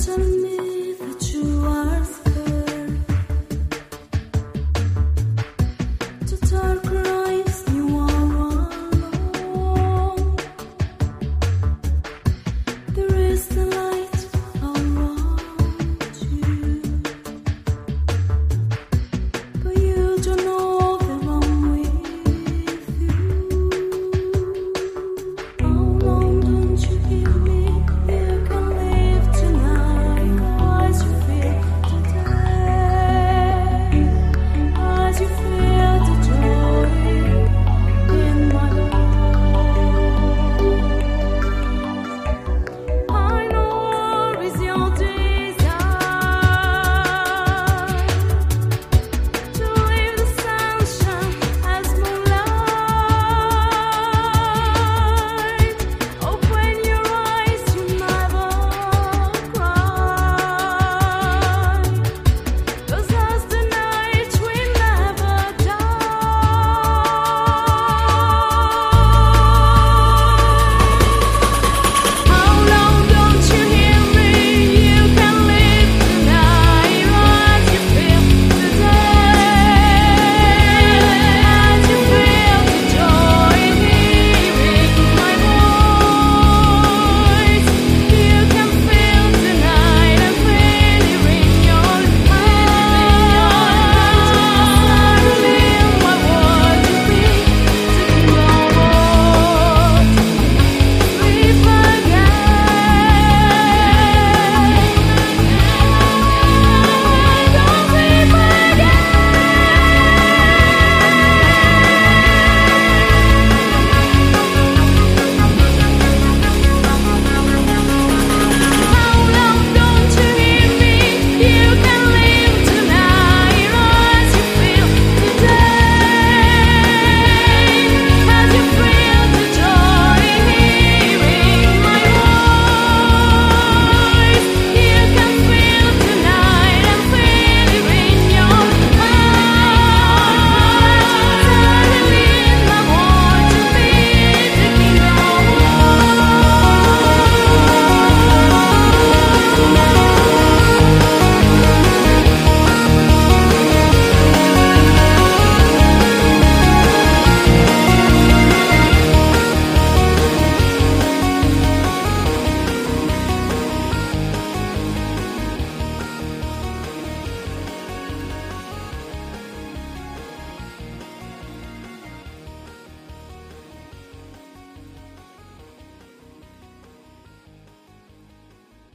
tell me that you are